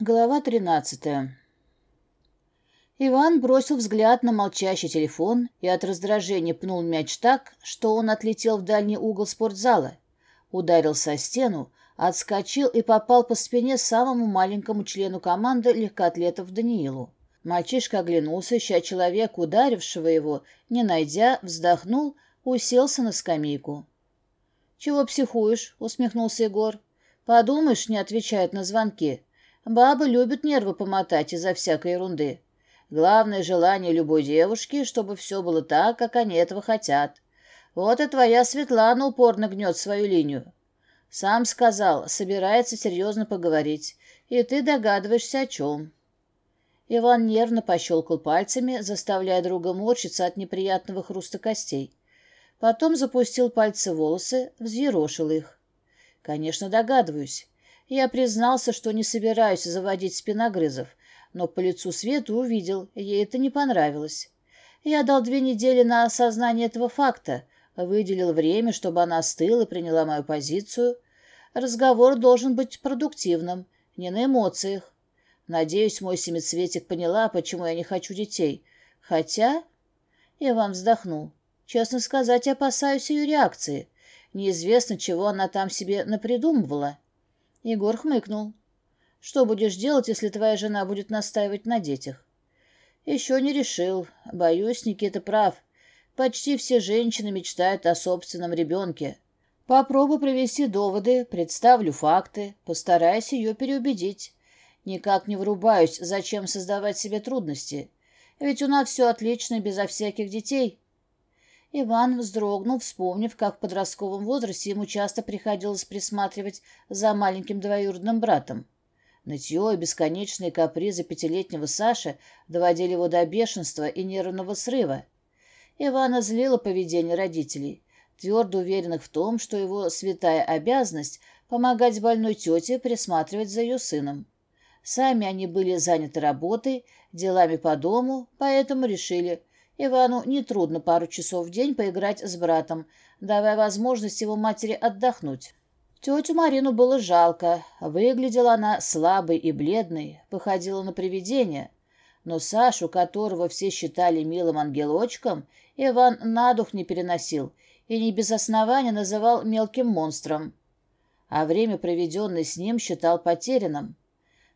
Глава 13. Иван бросил взгляд на молчащий телефон и от раздражения пнул мяч так, что он отлетел в дальний угол спортзала, ударился о стену, отскочил и попал по спине самому маленькому члену команды легкоатлетов Даниилу. Мальчишка оглянулся, ища человека, ударившего его, не найдя, вздохнул, уселся на скамейку. «Чего психуешь?» — усмехнулся Егор. «Подумаешь, не отвечает на звонки». Бабы любят нервы помотать из-за всякой ерунды. Главное желание любой девушки, чтобы все было так, как они этого хотят. Вот и твоя Светлана упорно гнет свою линию. Сам сказал, собирается серьезно поговорить, и ты догадываешься о чем. Иван нервно пощелкал пальцами, заставляя друга морщиться от неприятного хруста костей. Потом запустил пальцы в волосы, взъерошил их. Конечно, догадываюсь. Я признался, что не собираюсь заводить спиногрызов, но по лицу Светы увидел, ей это не понравилось. Я дал две недели на осознание этого факта, выделил время, чтобы она остыла и приняла мою позицию. Разговор должен быть продуктивным, не на эмоциях. Надеюсь, мой семицветик поняла, почему я не хочу детей. Хотя... я вам вздохнул. Честно сказать, опасаюсь ее реакции. Неизвестно, чего она там себе напридумывала. Егор хмыкнул. «Что будешь делать, если твоя жена будет настаивать на детях?» «Еще не решил. Боюсь, Никита прав. Почти все женщины мечтают о собственном ребенке. Попробую привести доводы, представлю факты, постараюсь ее переубедить. Никак не врубаюсь, зачем создавать себе трудности. Ведь у нас все отлично, безо всяких детей». Иван вздрогнул, вспомнив, как в подростковом возрасте ему часто приходилось присматривать за маленьким двоюродным братом. Нытье и бесконечные капризы пятилетнего Саши доводили его до бешенства и нервного срыва. Ивана злило поведение родителей, твердо уверенных в том, что его святая обязанность – помогать больной тете присматривать за ее сыном. Сами они были заняты работой, делами по дому, поэтому решили – Ивану нетрудно пару часов в день поиграть с братом, давая возможность его матери отдохнуть. Тетю Марину было жалко. Выглядела она слабой и бледной, походила на привидение. Но Сашу, которого все считали милым ангелочком, Иван на дух не переносил и не без основания называл мелким монстром. А время, проведенное с ним, считал потерянным.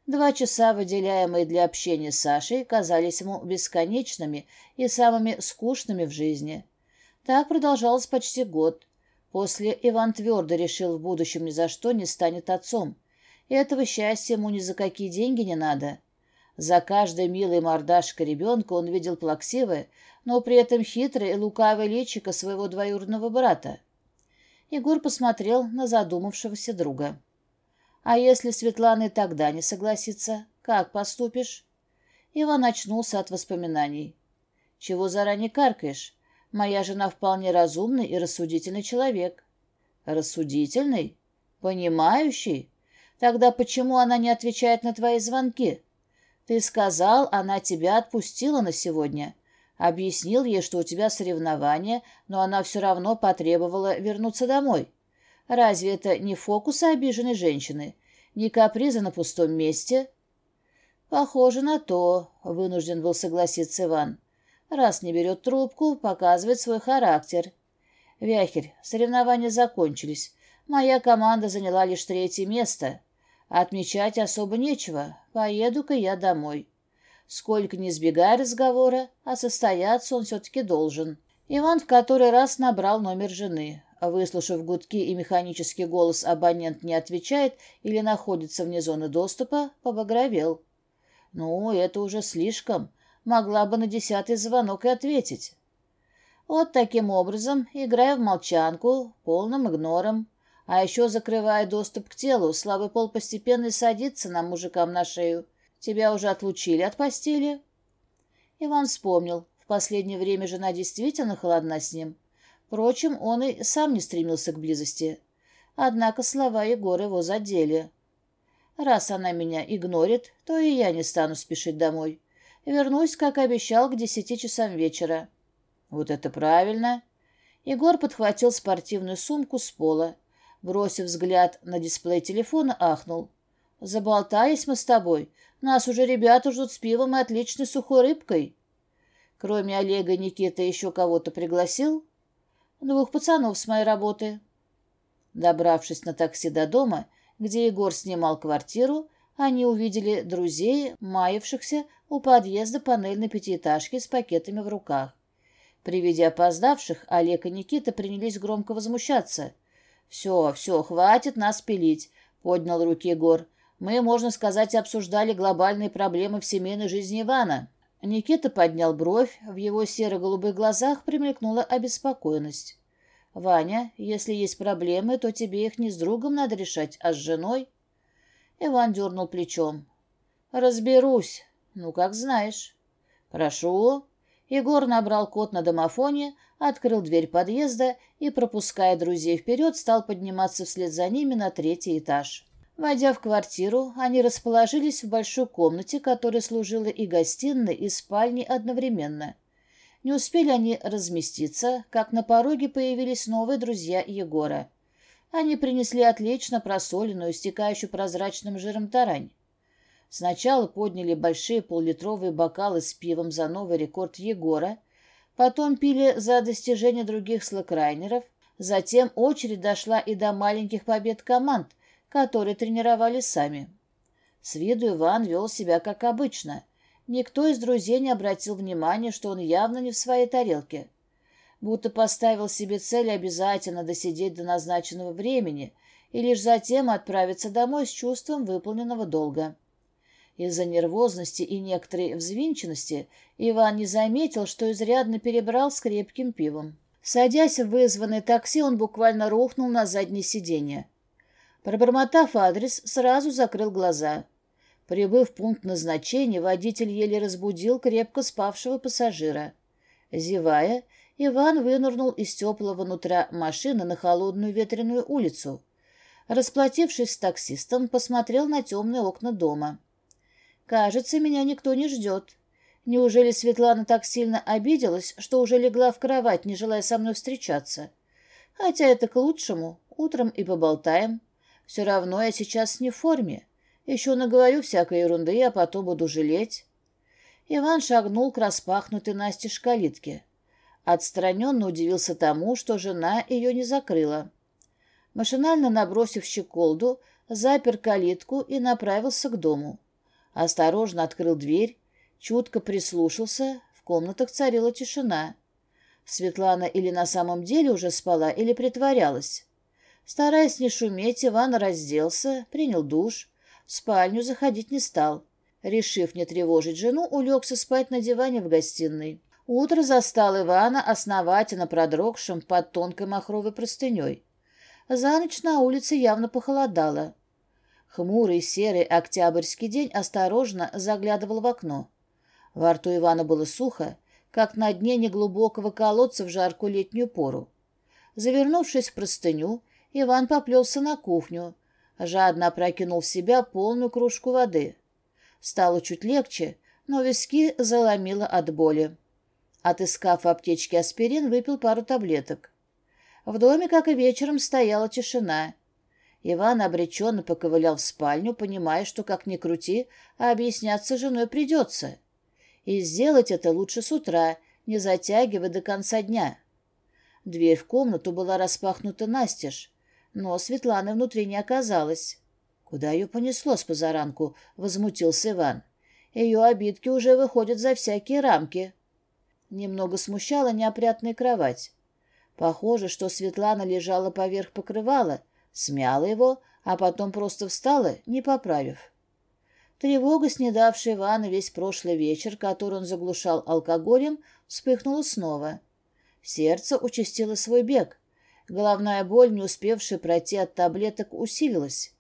Два часа, выделяемые для общения с Сашей, казались ему бесконечными и самыми скучными в жизни. Так продолжалось почти год. После Иван твердо решил в будущем ни за что не станет отцом. И этого счастья ему ни за какие деньги не надо. За каждой милой мордашкой ребенка он видел плаксивое, но при этом хитрое и лукавое личико своего двоюродного брата. Егор посмотрел на задумавшегося друга. А если Светлана тогда не согласится, как поступишь? Иван очнулся от воспоминаний. Чего заранее каркаешь? Моя жена вполне разумный и рассудительный человек. Рассудительный? Понимающий? Тогда почему она не отвечает на твои звонки? Ты сказал, она тебя отпустила на сегодня. Объяснил ей, что у тебя соревнования, но она все равно потребовала вернуться домой. Разве это не фокусы обиженной женщины? Не каприза на пустом месте? Похоже на то, вынужден был согласиться Иван. Раз не берет трубку, показывает свой характер. Вяхерь, соревнования закончились. Моя команда заняла лишь третье место. Отмечать особо нечего. Поеду-ка я домой. Сколько не избегая разговора, а состояться он все-таки должен. Иван в который раз набрал номер жены. А выслушав гудки и механический голос, абонент не отвечает или находится вне зоны доступа, побагровел. «Ну, это уже слишком. Могла бы на десятый звонок и ответить». Вот таким образом, играя в молчанку, полным игнором, а еще закрывая доступ к телу, слабый пол постепенно садится на мужикам, на шею. Тебя уже отлучили от постели?» Иван вспомнил. В последнее время жена действительно холодна с ним. Впрочем, он и сам не стремился к близости. Однако слова Егора его задели. «Раз она меня игнорит, то и я не стану спешить домой. Вернусь, как обещал, к десяти часам вечера». «Вот это правильно!» Егор подхватил спортивную сумку с пола. Бросив взгляд на дисплей телефона, ахнул. «Заболтались мы с тобой. Нас уже ребята ждут с пивом и отличной сухой рыбкой». «Кроме Олега и Никиты еще кого-то пригласил?» Двух пацанов с моей работы. Добравшись на такси до дома, где Егор снимал квартиру, они увидели друзей, маявшихся у подъезда панельной пятиэтажки с пакетами в руках. При виде опоздавших Олег и Никита принялись громко возмущаться. «Все, все, хватит нас пилить», — поднял руки Егор. «Мы, можно сказать, обсуждали глобальные проблемы в семейной жизни Ивана». Никита поднял бровь, в его серо-голубых глазах примелькнула обеспокоенность. «Ваня, если есть проблемы, то тебе их не с другом надо решать, а с женой». Иван дернул плечом. «Разберусь. Ну, как знаешь». «Прошу». Егор набрал код на домофоне, открыл дверь подъезда и, пропуская друзей вперед, стал подниматься вслед за ними на третий этаж. Войдя в квартиру, они расположились в большой комнате, которая служила и гостиной, и спальней одновременно. Не успели они разместиться, как на пороге появились новые друзья Егора. Они принесли отлично просоленную, стекающую прозрачным жиром тарань. Сначала подняли большие поллитровые бокалы с пивом за новый рекорд Егора, потом пили за достижение других слэкрайнеров, затем очередь дошла и до маленьких побед команд, которые тренировали сами. С виду Иван вел себя как обычно. Никто из друзей не обратил внимания, что он явно не в своей тарелке. Будто поставил себе цель обязательно досидеть до назначенного времени и лишь затем отправиться домой с чувством выполненного долга. Из-за нервозности и некоторой взвинченности Иван не заметил, что изрядно перебрал с крепким пивом. Садясь в вызванное такси, он буквально рухнул на заднее сиденье. Пробормотав адрес, сразу закрыл глаза. Прибыв в пункт назначения, водитель еле разбудил крепко спавшего пассажира. Зевая, Иван вынырнул из теплого нутра машины на холодную ветреную улицу. Расплатившись с таксистом, посмотрел на темные окна дома. «Кажется, меня никто не ждет. Неужели Светлана так сильно обиделась, что уже легла в кровать, не желая со мной встречаться? Хотя это к лучшему. Утром и поболтаем». Все равно я сейчас не в форме. Еще наговорю всякой ерунды, а потом буду жалеть». Иван шагнул к распахнутой Насте шкалитке. Отстраненно удивился тому, что жена ее не закрыла. Машинально набросив щеколду, запер калитку и направился к дому. Осторожно открыл дверь, чутко прислушался, в комнатах царила тишина. Светлана или на самом деле уже спала, или притворялась. Стараясь не шуметь, Иван разделся, принял душ, в спальню заходить не стал. Решив не тревожить жену, улегся спать на диване в гостиной. Утро застал Ивана основательно продрогшим под тонкой махровой простыней. За ночь на улице явно похолодало. Хмурый серый октябрьский день осторожно заглядывал в окно. Во рту Ивана было сухо, как на дне неглубокого колодца в жаркую летнюю пору. Завернувшись в простыню, Иван поплелся на кухню, жадно опрокинул в себя полную кружку воды. Стало чуть легче, но виски заломило от боли. Отыскав в аптечке аспирин, выпил пару таблеток. В доме, как и вечером, стояла тишина. Иван обреченно поковылял в спальню, понимая, что, как ни крути, а объясняться женой придется. И сделать это лучше с утра, не затягивая до конца дня. Дверь в комнату была распахнута настежь. но Светланы внутри не оказалось. «Куда ее понесло с позаранку?» — возмутился Иван. «Ее обидки уже выходят за всякие рамки». Немного смущала неопрятная кровать. Похоже, что Светлана лежала поверх покрывала, смяла его, а потом просто встала, не поправив. Тревога, снедавшая Ивана весь прошлый вечер, который он заглушал алкоголем, вспыхнула снова. Сердце участило свой бег. Головная боль, не успевшая пройти от таблеток, усилилась.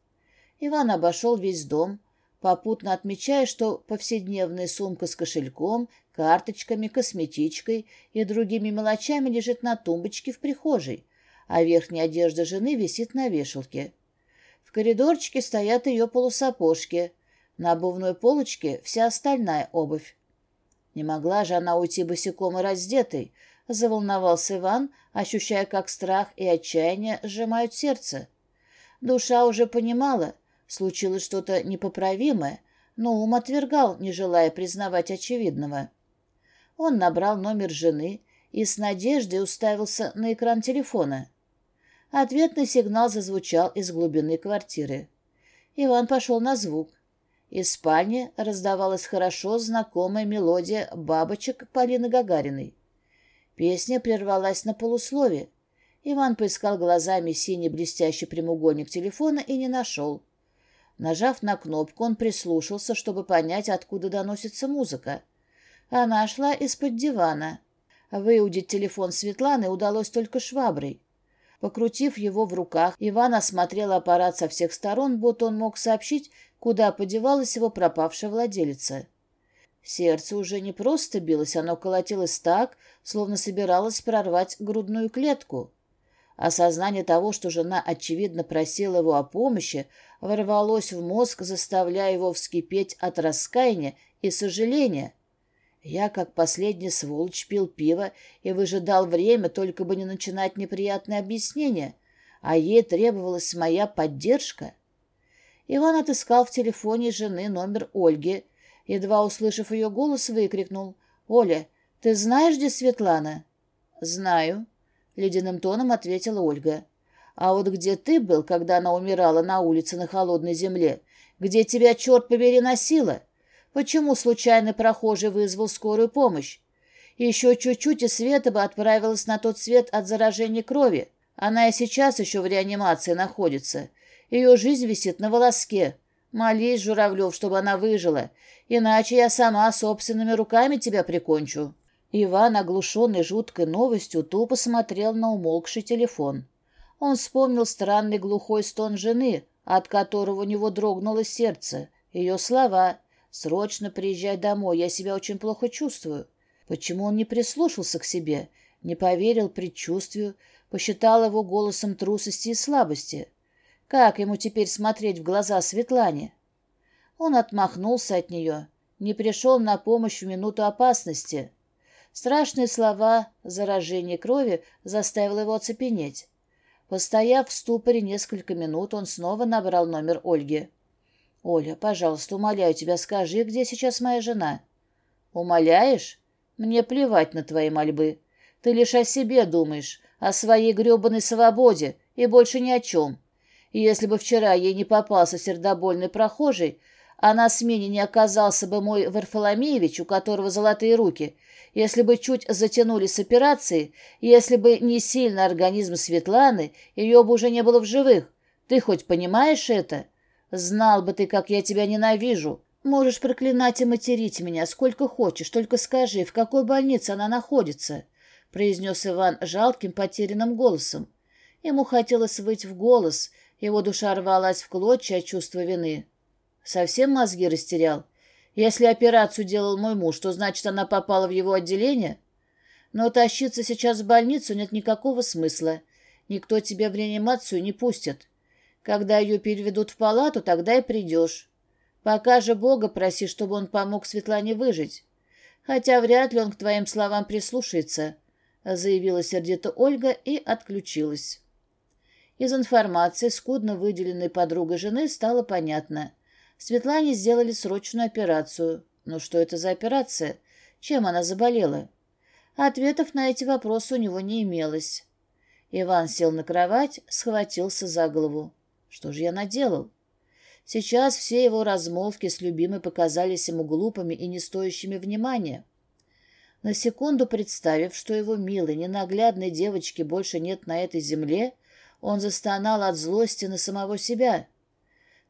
Иван обошел весь дом, попутно отмечая, что повседневная сумка с кошельком, карточками, косметичкой и другими мелочами лежит на тумбочке в прихожей, а верхняя одежда жены висит на вешалке. В коридорчике стоят ее полусапожки, на обувной полочке вся остальная обувь. Не могла же она уйти босиком и раздетой, Заволновался Иван, ощущая, как страх и отчаяние сжимают сердце. Душа уже понимала, Случилось что-то непоправимое, но ум отвергал, не желая признавать очевидного. Он набрал номер жены и с надеждой уставился на экран телефона. Ответный сигнал зазвучал из глубины квартиры. Иван пошел на звук. Из спальни раздавалась хорошо знакомая мелодия бабочек Полины Гагариной. Песня прервалась на полуслове. Иван поискал глазами синий блестящий прямоугольник телефона и не нашел. Нажав на кнопку, он прислушался, чтобы понять, откуда доносится музыка. Она шла из-под дивана. Выудить телефон Светланы удалось только шваброй. Покрутив его в руках, Иван осмотрел аппарат со всех сторон, будто он мог сообщить, куда подевалась его пропавшая владелица. Сердце уже не просто билось, оно колотилось так, словно собиралось прорвать грудную клетку. Осознание того, что жена, очевидно, просила его о помощи, ворвалось в мозг, заставляя его вскипеть от раскаяния и сожаления. Я, как последний сволочь, пил пиво и выжидал время, только бы не начинать неприятные объяснения, а ей требовалась моя поддержка. Иван отыскал в телефоне жены номер Ольги – едва услышав ее голос, выкрикнул. «Оля, ты знаешь, где Светлана?» «Знаю», — ледяным тоном ответила Ольга. «А вот где ты был, когда она умирала на улице на холодной земле? Где тебя, черт побери, носила? Почему случайный прохожий вызвал скорую помощь? Еще чуть-чуть, и Света бы отправилась на тот свет от заражения крови. Она и сейчас еще в реанимации находится. Ее жизнь висит на волоске. Молись, Журавлев, чтобы она выжила, иначе я сама собственными руками тебя прикончу. Иван, оглушенный жуткой новостью, тупо смотрел на умолкший телефон. Он вспомнил странный глухой стон жены, от которого у него дрогнуло сердце, ее слова «Срочно приезжай домой, я себя очень плохо чувствую». Почему он не прислушался к себе, не поверил предчувствию, посчитал его голосом трусости и слабости? как ему теперь смотреть в глаза Светлане? Он отмахнулся от нее, не пришел на помощь в минуту опасности. Страшные слова «заражение крови» заставило его оцепенеть. Постояв в ступоре несколько минут, он снова набрал номер Ольги. «Оля, пожалуйста, умоляю тебя, скажи, где сейчас моя жена?» «Умоляешь? Мне плевать на твои мольбы. Ты лишь о себе думаешь, о своей гребаной свободе и больше ни о чем. Если бы вчера ей не попался сердобольный прохожий, а на смене не оказался бы мой Варфоломеевич, у которого золотые руки, если бы чуть затянули с операцией, если бы не сильно организм Светланы, ее бы уже не было в живых. Ты хоть понимаешь это? Знал бы ты, как я тебя ненавижу. Можешь проклинать и материть меня сколько хочешь, только скажи, в какой больнице она находится?» — произнес Иван жалким, потерянным голосом. Ему хотелось выйти в голос — его душа рвалась в клочья от чувства вины. Совсем мозги растерял? Если операцию делал мой муж, то значит, она попала в его отделение? Но тащиться сейчас в больницу нет никакого смысла. Никто тебя в реанимацию не пустит. Когда ее переведут в палату, тогда и придешь. Пока же Бога проси, чтобы он помог Светлане выжить. Хотя вряд ли он к твоим словам прислушается, — заявила сердито Ольга и отключилась. Из информации, скудно выделенной подругой жены, стало понятно. Светлане сделали срочную операцию. Но что это за операция? Чем она заболела? Ответов на эти вопросы у него не имелось. Иван сел на кровать, схватился за голову. Что же я наделал? Сейчас все его размолвки с любимой показались ему глупыми и не стоящими внимания. На секунду представив, что его милой, ненаглядной девочки больше нет на этой земле, — он застонал от злости на самого себя —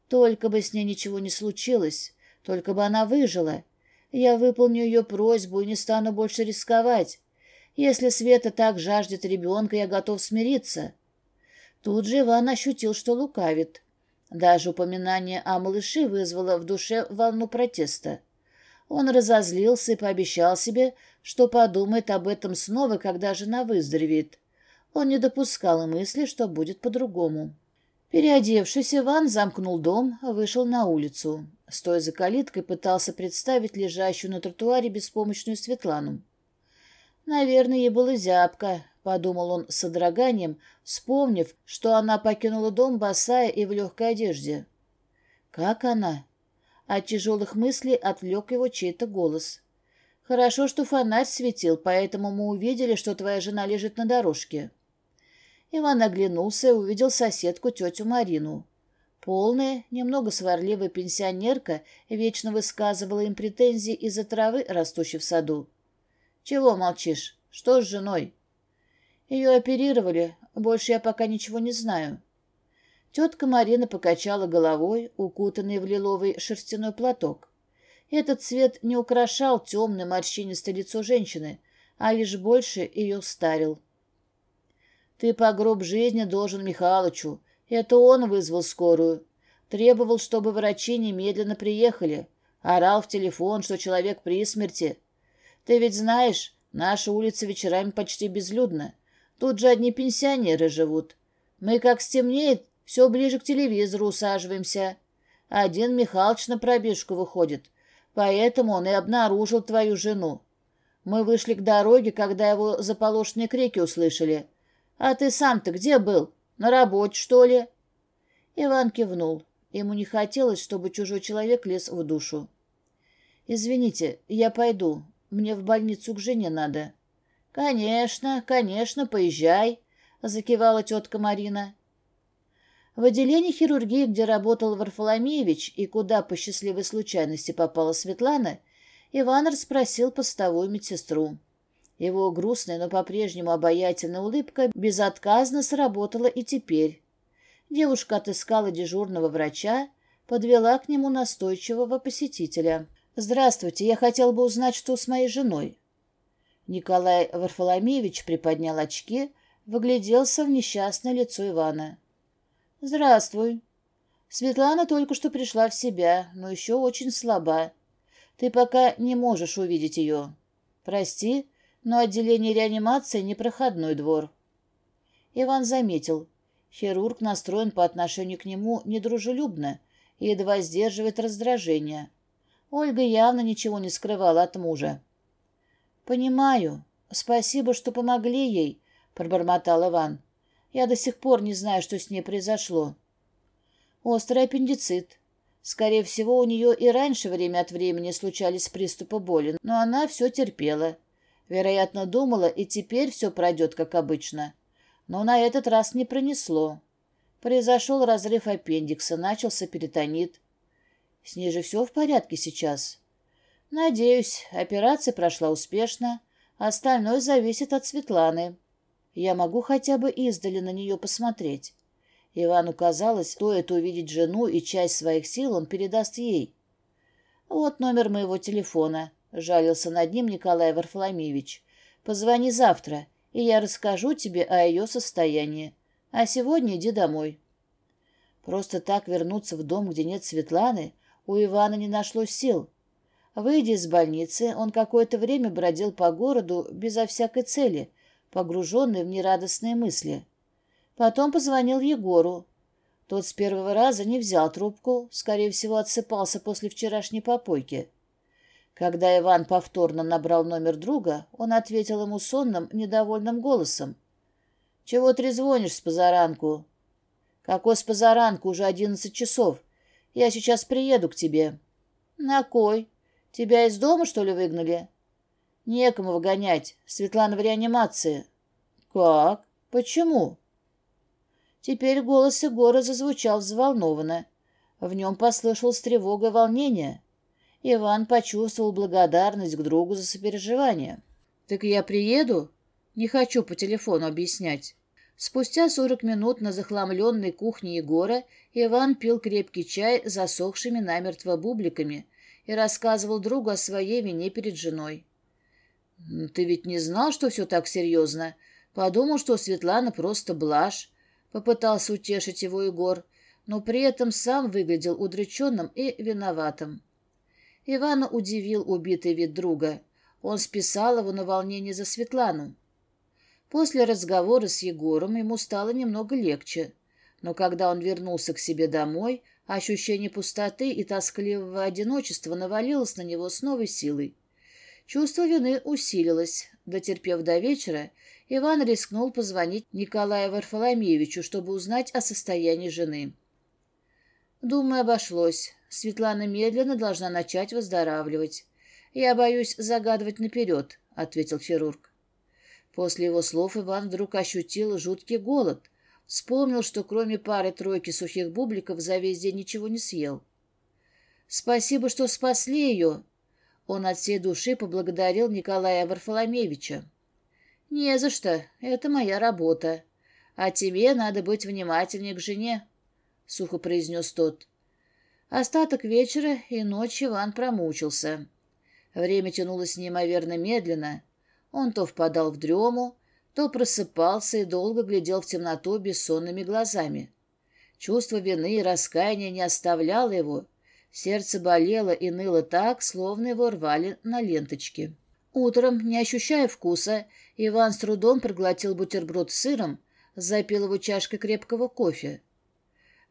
только бы с ней ничего не случилось, только бы она выжила. Я выполню ее просьбу и не стану больше рисковать. Если Света так жаждет ребенка, я готов смириться. Тут же Иван ощутил, что лукавит. Даже упоминание о малыше вызвало в душе волну протеста. Он разозлился и пообещал себе, что подумает об этом снова, когда жена выздоровеет. Он не допускал и мысли, что будет по-другому. Переодевшись, Иван замкнул дом, вышел на улицу. Стоя за калиткой, пытался представить лежащую на тротуаре беспомощную Светлану. «Наверное, ей было зябко», — подумал он с содроганием, вспомнив, что она покинула дом босая и в легкой одежде. «Как она?» От тяжелых мыслей отвлек его чей-то голос. «Хорошо, что фонарь светил, поэтому мы увидели, что твоя жена лежит на дорожке». Иван оглянулся и увидел соседку тетю Марину. Полная, немного сварливая пенсионерка вечно высказывала им претензии из-за травы, растущей в саду. «Чего молчишь? Что с женой?» «Ее оперировали. Больше я пока ничего не знаю». Тетка Марина покачала головой, укутанный в лиловый шерстяной платок. Этот цвет не украшал темное морщинистое лицо женщины, а лишь больше ее старил. Ты по жизни должен Михалычу. Это он вызвал скорую. Требовал, чтобы врачи немедленно приехали. Орал в телефон, что человек при смерти. Ты ведь знаешь, наша улица вечерами почти безлюдна. Тут же одни пенсионеры живут. Мы, как стемнеет, все ближе к телевизору усаживаемся. Один Михалыч на пробежку выходит. Поэтому он и обнаружил твою жену. Мы вышли к дороге, когда его заполошные крики услышали. А ты сам-то где был? На работе, что ли?» Иван кивнул. Ему не хотелось, чтобы чужой человек лез в душу. «Извините, я пойду. Мне в больницу к жене надо». «Конечно, конечно, поезжай», — закивала тетка Марина. В отделении хирургии, где работал Варфоломеевич и куда по счастливой случайности попала Светлана, Иван расспросил постовую медсестру. Его грустная, но по-прежнему обаятельная улыбка безотказно сработала и теперь. Девушка отыскала дежурного врача, подвела к нему настойчивого посетителя. «Здравствуйте, я хотел бы узнать, что с моей женой». Николай Варфоломеевич приподнял очки, выгляделся в несчастное лицо Ивана. «Здравствуй. Светлана только что пришла в себя, но еще очень слаба. Ты пока не можешь увидеть ее. Прости, но отделение реанимации не проходной двор. Иван заметил. Хирург настроен по отношению к нему недружелюбно и едва сдерживает раздражение. Ольга явно ничего не скрывала от мужа. «Понимаю. Спасибо, что помогли ей», — пробормотал Иван. «Я до сих пор не знаю, что с ней произошло». «Острый аппендицит. Скорее всего, у нее и раньше время от времени случались приступы боли, но она все терпела» вероятно, думала, и теперь все пройдет, как обычно. Но на этот раз не пронесло. Произошел разрыв аппендикса, начался перитонит. С ней же все в порядке сейчас. Надеюсь, операция прошла успешно. Остальное зависит от Светланы. Я могу хотя бы издали на нее посмотреть. Ивану казалось, стоит увидеть жену, и часть своих сил он передаст ей. Вот номер моего телефона. Жалился над ним Николай Варфоломеевич. «Позвони завтра, и я расскажу тебе о ее состоянии. А сегодня иди домой». Просто так вернуться в дом, где нет Светланы, у Ивана не нашлось сил. Выйдя из больницы, он какое-то время бродил по городу безо всякой цели, погруженный в нерадостные мысли. Потом позвонил Егору. Тот с первого раза не взял трубку, скорее всего, отсыпался после вчерашней попойки. Когда Иван повторно набрал номер друга, он ответил ему сонным, недовольным голосом. «Чего трезвонишь с позаранку?» «Какой с позаранку? Уже одиннадцать часов. Я сейчас приеду к тебе». «На кой? Тебя из дома, что ли, выгнали?» «Некому выгонять. Светлана в реанимации». «Как? Почему?» Теперь голос Егора зазвучал взволнованно. В нем послышалось тревога и волнение. Иван почувствовал благодарность к другу за сопереживание. «Так я приеду?» «Не хочу по телефону объяснять». Спустя сорок минут на захламленной кухне Егора Иван пил крепкий чай с засохшими намертво бубликами и рассказывал другу о своей вине перед женой. «Ну, «Ты ведь не знал, что все так серьезно. Подумал, что Светлана просто блажь», — попытался утешить его Егор, но при этом сам выглядел удреченным и виноватым. Ивана удивил убитый вид друга. Он списал его на волнение за Светлану. После разговора с Егором ему стало немного легче. Но когда он вернулся к себе домой, ощущение пустоты и тоскливого одиночества навалилось на него с новой силой. Чувство вины усилилось. Дотерпев до вечера, Иван рискнул позвонить Николаю Варфоломеевичу, чтобы узнать о состоянии жены. Думаю, обошлось. Светлана медленно должна начать выздоравливать. Я боюсь загадывать наперед, — ответил хирург. После его слов Иван вдруг ощутил жуткий голод. Вспомнил, что кроме пары-тройки сухих бубликов за весь день ничего не съел. «Спасибо, что спасли ее!» Он от всей души поблагодарил Николая Варфоломеевича. «Не за что. Это моя работа. А тебе надо быть внимательнее к жене», — сухо произнес тот. Остаток вечера и ночи Иван промучился. Время тянулось неимоверно медленно. Он то впадал в дрему, то просыпался и долго глядел в темноту бессонными глазами. Чувство вины и раскаяния не оставляло его. Сердце болело и ныло так, словно его рвали на ленточке. Утром, не ощущая вкуса, Иван с трудом проглотил бутерброд с сыром, запил его чашкой крепкого кофе.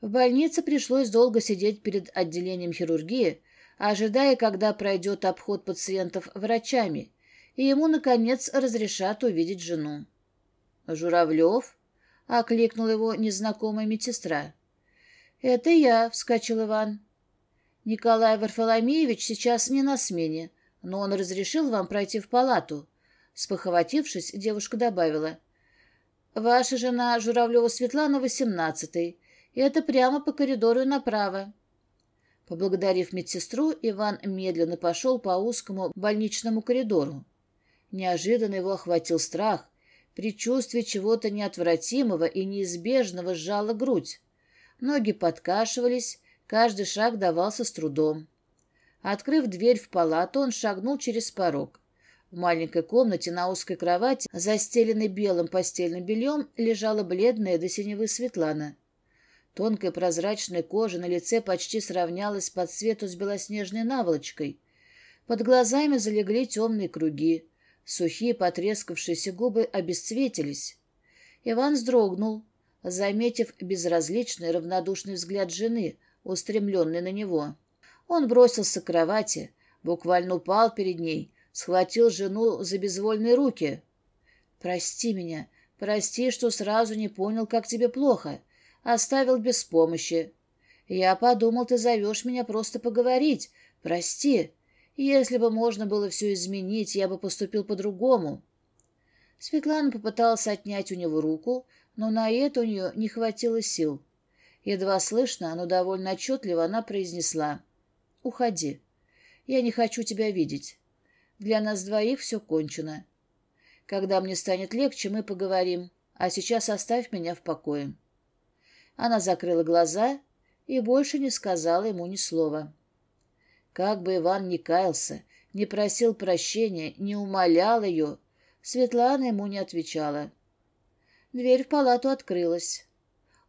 В больнице пришлось долго сидеть перед отделением хирургии, ожидая, когда пройдет обход пациентов врачами, и ему, наконец, разрешат увидеть жену. «Журавлев?» — окликнул его незнакомая медсестра. «Это я», — вскочил Иван. «Николай Варфоломеевич сейчас не на смене, но он разрешил вам пройти в палату». Спохватившись, девушка добавила. «Ваша жена Журавлева Светлана, восемнадцатый. и это прямо по коридору направо». Поблагодарив медсестру, Иван медленно пошел по узкому больничному коридору. Неожиданно его охватил страх. Предчувствие чего-то неотвратимого и неизбежного сжало грудь. Ноги подкашивались, каждый шаг давался с трудом. Открыв дверь в палату, он шагнул через порог. В маленькой комнате на узкой кровати, застеленной белым постельным бельем, лежала бледная до синевы Светлана. Тонкая прозрачная кожа на лице почти сравнялась по цвету с белоснежной наволочкой. Под глазами залегли темные круги. Сухие потрескавшиеся губы обесцветились. Иван вздрогнул, заметив безразличный равнодушный взгляд жены, устремленный на него. Он бросился к кровати, буквально упал перед ней, схватил жену за безвольные руки. «Прости меня, прости, что сразу не понял, как тебе плохо» оставил без помощи. Я подумал, ты зовешь меня просто поговорить. Прости. Если бы можно было все изменить, я бы поступил по-другому. Светлана попыталась отнять у него руку, но на это у нее не хватило сил. Едва слышно, но довольно отчетливо она произнесла. «Уходи. Я не хочу тебя видеть. Для нас двоих все кончено. Когда мне станет легче, мы поговорим, а сейчас оставь меня в покое». Она закрыла глаза и больше не сказала ему ни слова. Как бы Иван ни каялся, не просил прощения, не умолял ее, Светлана ему не отвечала. Дверь в палату открылась.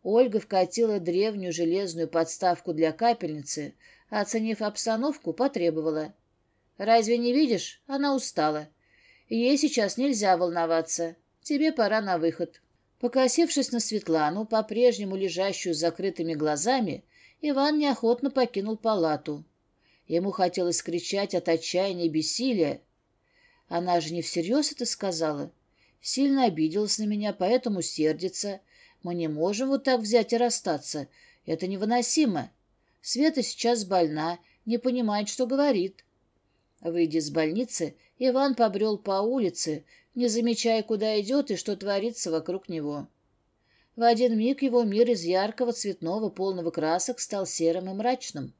Ольга вкатила древнюю железную подставку для капельницы, оценив обстановку, потребовала. «Разве не видишь? Она устала. Ей сейчас нельзя волноваться. Тебе пора на выход». Покосившись на Светлану, по-прежнему лежащую с закрытыми глазами, Иван неохотно покинул палату. Ему хотелось кричать от отчаяния и бессилия. Она же не всерьез это сказала. Сильно обиделась на меня, поэтому сердится. Мы не можем вот так взять и расстаться. Это невыносимо. Света сейчас больна, не понимает, что говорит. Выйдя из больницы, Иван побрел по улице, не замечая, куда идет и что творится вокруг него. В один миг его мир из яркого, цветного, полного красок стал серым и мрачным.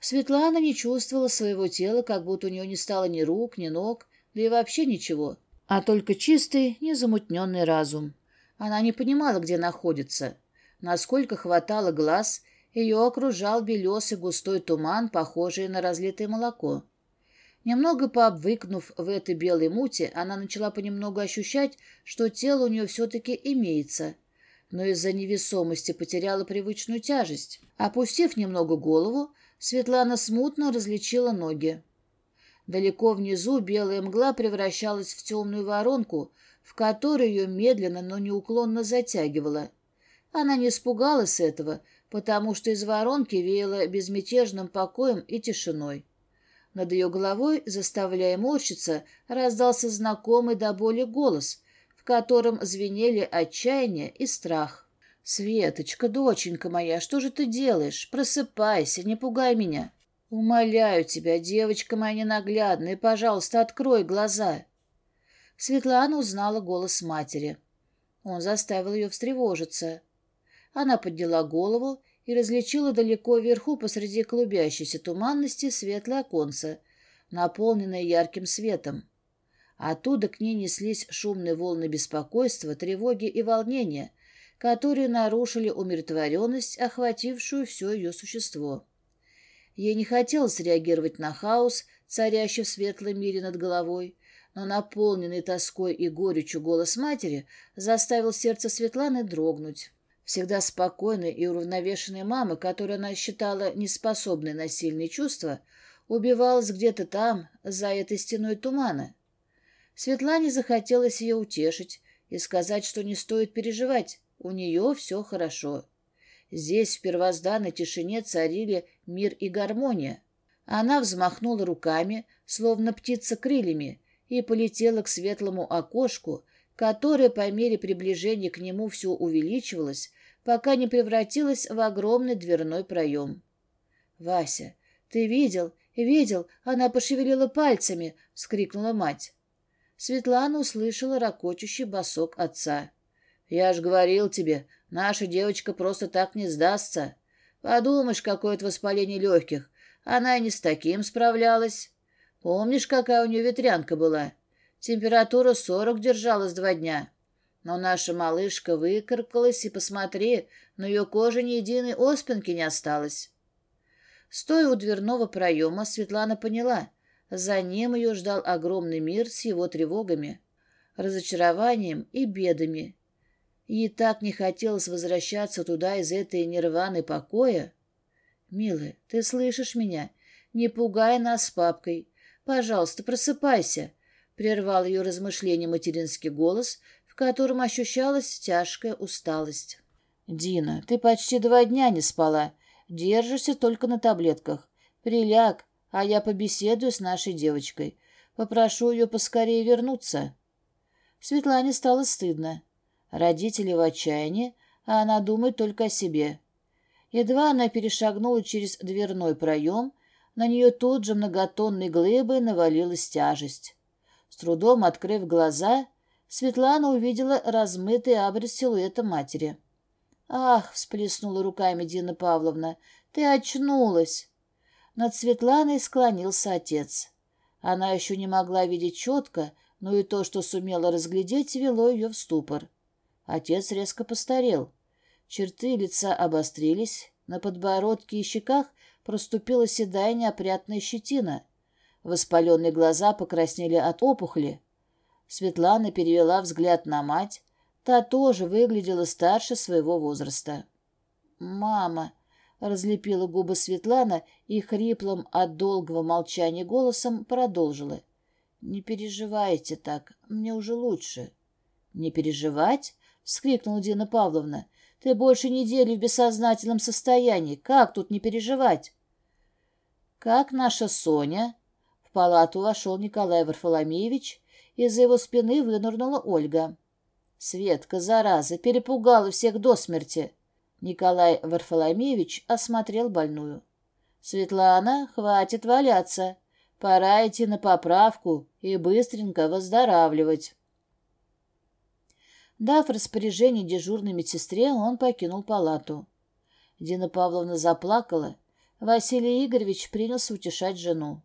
Светлана не чувствовала своего тела, как будто у нее не стало ни рук, ни ног, да и вообще ничего, а только чистый, незамутненный разум. Она не понимала, где находится. Насколько хватало глаз, ее окружал белесый густой туман, похожий на разлитое молоко. Немного пообвыкнув в этой белой мути, она начала понемногу ощущать, что тело у нее все-таки имеется, но из-за невесомости потеряла привычную тяжесть. Опустив немного голову, Светлана смутно различила ноги. Далеко внизу белая мгла превращалась в темную воронку, в которую ее медленно, но неуклонно затягивала. Она не испугалась этого, потому что из воронки веяло безмятежным покоем и тишиной. Над ее головой, заставляя морщиться, раздался знакомый до боли голос, в котором звенели отчаяние и страх. «Светочка, доченька моя, что же ты делаешь? Просыпайся, не пугай меня!» «Умоляю тебя, девочка моя ненаглядная, пожалуйста, открой глаза!» Светлана узнала голос матери. Он заставил ее встревожиться. Она подняла голову и различила далеко вверху посреди клубящейся туманности светлое оконце, наполненное ярким светом. Оттуда к ней неслись шумные волны беспокойства, тревоги и волнения, которые нарушили умиротворенность, охватившую все ее существо. Ей не хотелось реагировать на хаос, царящий в светлом мире над головой, но наполненный тоской и горечью голос матери заставил сердце Светланы дрогнуть. Всегда спокойная и уравновешенная мама, которую она считала неспособной на сильные чувства, убивалась где-то там, за этой стеной тумана. Светлане захотелось ее утешить и сказать, что не стоит переживать, у нее все хорошо. Здесь, в первозданной тишине, царили мир и гармония. Она взмахнула руками, словно птица крыльями, и полетела к светлому окошку, которая по мере приближения к нему все увеличивалась, пока не превратилась в огромный дверной проем. «Вася, ты видел? Видел? Она пошевелила пальцами!» — вскрикнула мать. Светлана услышала ракочущий босок отца. «Я ж говорил тебе, наша девочка просто так не сдастся. Подумаешь, какое-то воспаление легких. Она и не с таким справлялась. Помнишь, какая у нее ветрянка была?» температура сорок держалась два дня. Но наша малышка выкаркалась, и посмотри, на ее коже ни единой оспинки не осталось. Стоя у дверного проема, Светлана поняла, за ним ее ждал огромный мир с его тревогами, разочарованием и бедами. Ей так не хотелось возвращаться туда из этой нирваны покоя. «Милая, ты слышишь меня? Не пугай нас с папкой. Пожалуйста, просыпайся прервал ее размышления материнский голос, в котором ощущалась тяжкая усталость. «Дина, ты почти два дня не спала. Держишься только на таблетках. Приляг, а я побеседую с нашей девочкой. Попрошу ее поскорее вернуться». Светлане стало стыдно. Родители в отчаянии, а она думает только о себе. Едва она перешагнула через дверной проем, на нее тут же многотонной глыбой навалилась тяжесть. С трудом открыв глаза, Светлана увидела размытый образ силуэта матери. «Ах!» — всплеснула руками Дина Павловна. «Ты очнулась!» Над Светланой склонился отец. Она еще не могла видеть четко, но и то, что сумела разглядеть, вело ее в ступор. Отец резко постарел. Черты лица обострились, на подбородке и щеках проступила седая неопрятная щетина. воспаленные глаза покраснели от опухоли. Светлана перевела взгляд на мать. Та тоже выглядела старше своего возраста. «Мама!» — разлепила губы Светлана и хриплым от долгого молчания голосом продолжила. «Не переживайте так, мне уже лучше». «Не переживать?» — вскрикнула Дина Павловна. «Ты больше недели в бессознательном состоянии. Как тут не переживать?» «Как наша Соня?» В палату вошел Николай Варфоломеевич из-за его спины вынырнула Ольга. Светка, зараза, перепугала всех до смерти. Николай Варфоломеевич осмотрел больную. «Светлана, хватит валяться. Пора идти на поправку и быстренько выздоравливать». Дав распоряжение дежурной медсестре, он покинул палату. Дина Павловна заплакала. Василий Игоревич принялся утешать жену.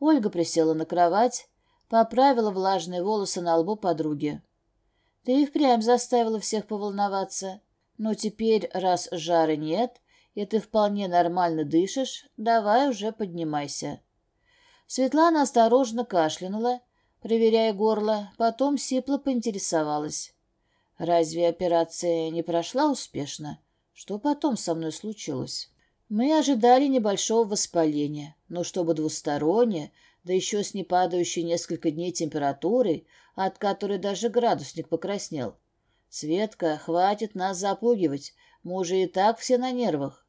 Ольга присела на кровать, поправила влажные волосы на лбу подруги. Ты и впрямь заставила всех поволноваться. Но теперь, раз жары нет, и ты вполне нормально дышишь, давай уже поднимайся. Светлана осторожно кашлянула, проверяя горло, потом сипло поинтересовалась. Разве операция не прошла успешно? Что потом со мной случилось? Мы ожидали небольшого воспаления. но чтобы двустороннее, да еще с непадающей несколько дней температурой, от которой даже градусник покраснел. Светка, хватит нас запугивать, мы уже и так все на нервах.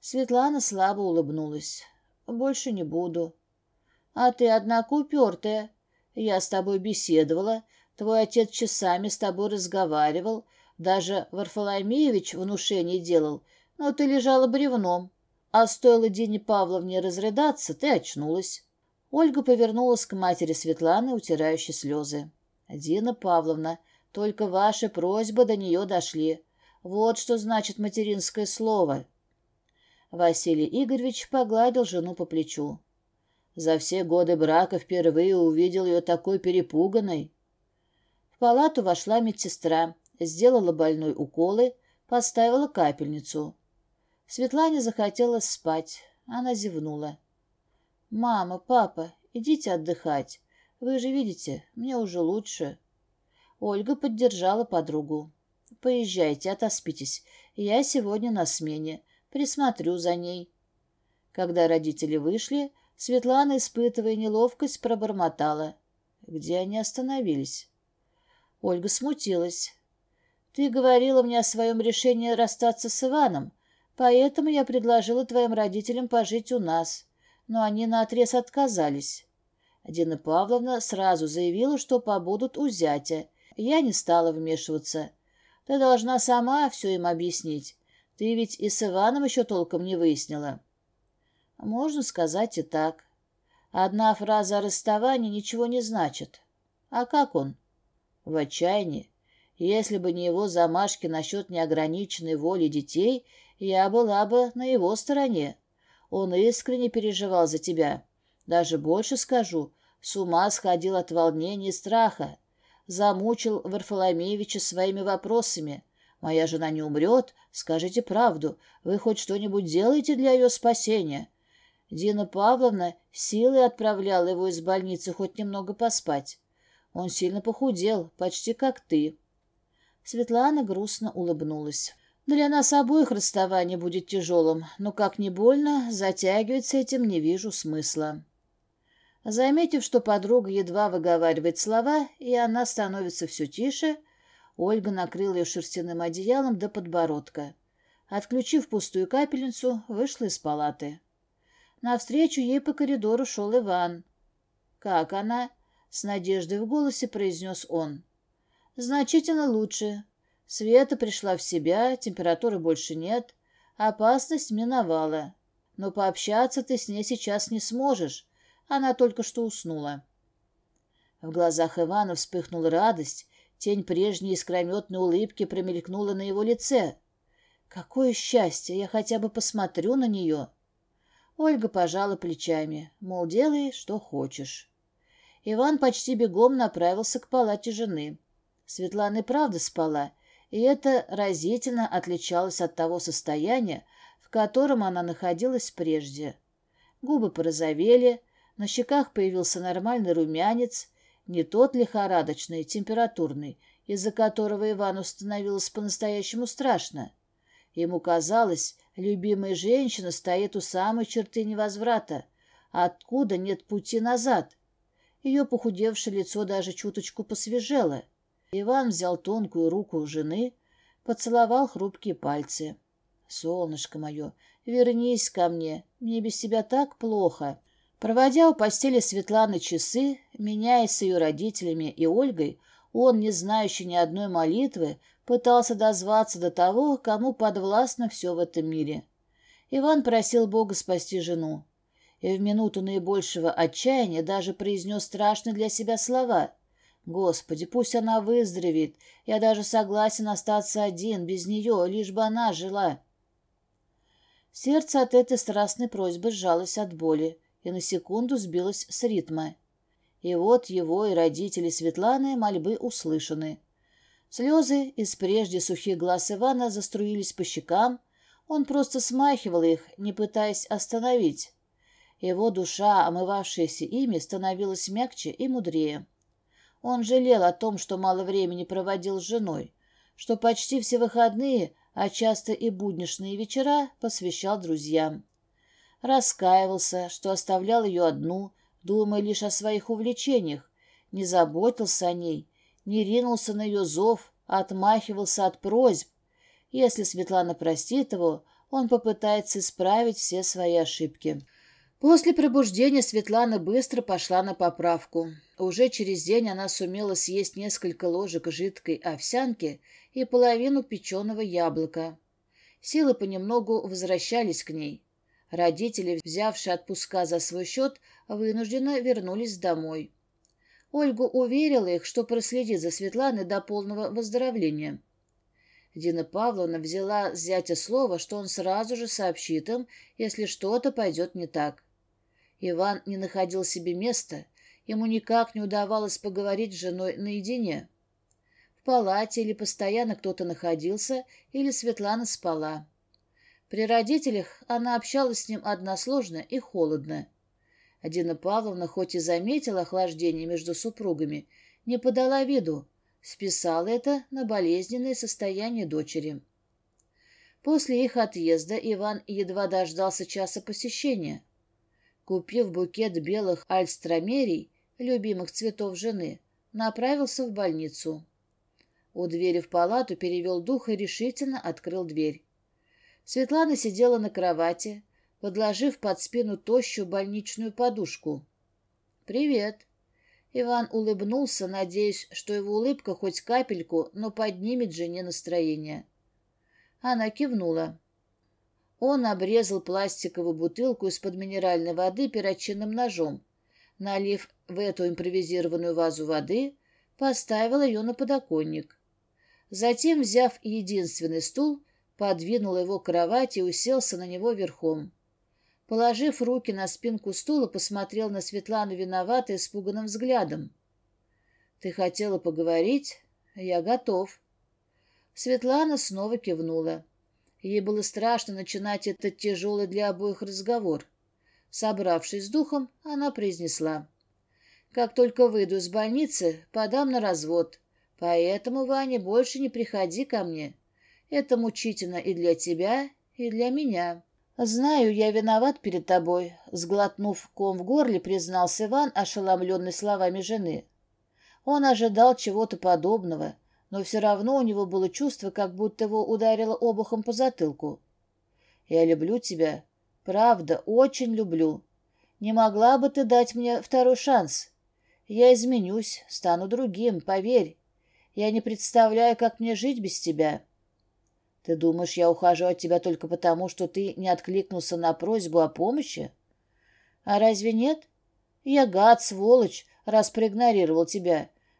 Светлана слабо улыбнулась. Больше не буду. А ты, однако, упертая. Я с тобой беседовала, твой отец часами с тобой разговаривал, Даже Варфоломеевич внушение делал, но ты лежала бревном, а А стоило Дине Павловне разрыдаться, ты очнулась. Ольга повернулась к матери Светланы, утирающей слезы. «Дина Павловна, только ваши просьбы до нее дошли. Вот что значит материнское слово». Василий Игоревич погладил жену по плечу. За все годы брака впервые увидел ее такой перепуганной. В палату вошла медсестра, сделала больной уколы, поставила капельницу. Светлане захотелось спать. Она зевнула. «Мама, папа, идите отдыхать. Вы же видите, мне уже лучше». Ольга поддержала подругу. «Поезжайте, отоспитесь. Я сегодня на смене. Присмотрю за ней». Когда родители вышли, Светлана, испытывая неловкость, пробормотала. «Где они остановились?» Ольга смутилась. «Ты говорила мне о своем решении расстаться с Иваном. Поэтому я предложила твоим родителям пожить у нас, но они наотрез отказались. Дина Павловна сразу заявила, что побудут у зятя. Я не стала вмешиваться. Ты должна сама все им объяснить. Ты ведь и с Иваном еще толком не выяснила. Можно сказать и так. Одна фраза о расставании ничего не значит. А как он? В отчаянии. Если бы не его замашки насчет неограниченной воли детей, я была бы на его стороне. Он искренне переживал за тебя. Даже больше скажу, с ума сходил от волнения и страха. Замучил Варфоломеевича своими вопросами. «Моя жена не умрет? Скажите правду. Вы хоть что-нибудь делаете для ее спасения?» Дина Павловна силой отправляла его из больницы хоть немного поспать. Он сильно похудел, почти как ты. Светлана грустно улыбнулась. Для нас обоих расставание будет тяжелым, но, как ни больно, затягивать с этим не вижу смысла. Заметив, что подруга едва выговаривает слова, и она становится все тише, Ольга накрыла ее шерстяным одеялом до подбородка. Отключив пустую капельницу, вышла из палаты. Навстречу ей по коридору шел Иван. «Как она?» — с надеждой в голосе произнес он. «Значительно лучше. Света пришла в себя, температуры больше нет. Опасность миновала. Но пообщаться ты с ней сейчас не сможешь. Она только что уснула. В глазах Ивана вспыхнула радость. Тень прежней искрометной улыбки промелькнула на его лице. «Какое счастье! Я хотя бы посмотрю на нее!» Ольга пожала плечами, мол, делай, что хочешь. Иван почти бегом направился к палате жены. Светлана и правда спала — и это разительно отличалось от того состояния, в котором она находилась прежде. Губы порозовели, на щеках появился нормальный румянец, не тот лихорадочный, температурный, из-за которого Ивану становилось по-настоящему страшно. Ему казалось, любимая женщина стоит у самой черты невозврата, откуда нет пути назад. Ее похудевшее лицо даже чуточку посвежело — Иван взял тонкую руку жены, поцеловал хрупкие пальцы. «Солнышко мое, вернись ко мне, мне без тебя так плохо». Проводя у постели Светланы часы, меняясь с ее родителями и Ольгой, он, не знающий ни одной молитвы, пытался дозваться до того, кому подвластно все в этом мире. Иван просил Бога спасти жену. И в минуту наибольшего отчаяния даже произнес страшные для себя слова — Господи, пусть она выздоровеет. Я даже согласен остаться один, без нее, лишь бы она жила. Сердце от этой страстной просьбы сжалось от боли и на секунду сбилось с ритма. И вот его и родители Светланы мольбы услышаны. Слезы из прежде сухих глаз Ивана заструились по щекам, он просто смахивал их, не пытаясь остановить. Его душа, омывавшаяся ими, становилась мягче и мудрее. Он жалел о том, что мало времени проводил с женой, что почти все выходные, а часто и будничные вечера посвящал друзьям. Раскаивался, что оставлял ее одну, думая лишь о своих увлечениях, не заботился о ней, не ринулся на ее зов, а отмахивался от просьб. Если Светлана простит его, он попытается исправить все свои ошибки. После пробуждения Светлана быстро пошла на поправку. Уже через день она сумела съесть несколько ложек жидкой овсянки и половину печеного яблока. Силы понемногу возвращались к ней. Родители, взявшие отпуска за свой счет, вынужденно вернулись домой. Ольга уверила их, что проследит за Светланой до полного выздоровления. Дина Павловна взяла с зятя слово, что он сразу же сообщит им, если что-то пойдет не так. Иван не находил себе места, ему никак не удавалось поговорить с женой наедине. В палате или постоянно кто-то находился, или Светлана спала. При родителях она общалась с ним односложно и холодно. Дина Павловна хоть и заметила охлаждение между супругами, не подала виду, списала это на болезненное состояние дочери. После их отъезда Иван едва дождался часа посещения. Купив букет белых альстромерий, любимых цветов жены, направился в больницу. У двери в палату перевел дух и решительно открыл дверь. Светлана сидела на кровати, подложив под спину тощую больничную подушку. «Привет!» Иван улыбнулся, надеясь, что его улыбка хоть капельку, но поднимет жене настроение. Она кивнула. Он обрезал пластиковую бутылку из-под минеральной воды перочинным ножом. Налив в эту импровизированную вазу воды, поставил ее на подоконник. Затем, взяв единственный стул, подвинул его к кровати и уселся на него верхом. Положив руки на спинку стула, посмотрел на Светлану виновато испуганным взглядом. «Ты хотела поговорить? Я готов». Светлана снова кивнула. Ей было страшно начинать этот тяжелый для обоих разговор. Собравшись с духом, она произнесла. «Как только выйду из больницы, подам на развод. Поэтому, Ваня, больше не приходи ко мне. Это мучительно и для тебя, и для меня». «Знаю, я виноват перед тобой», — сглотнув ком в горле, признался Иван, ошеломленный словами жены. Он ожидал чего-то подобного, но все равно у него было чувство, как будто его ударило обухом по затылку. «Я люблю тебя. Правда, очень люблю. Не могла бы ты дать мне второй шанс? Я изменюсь, стану другим, поверь. Я не представляю, как мне жить без тебя». «Ты думаешь, я ухожу от тебя только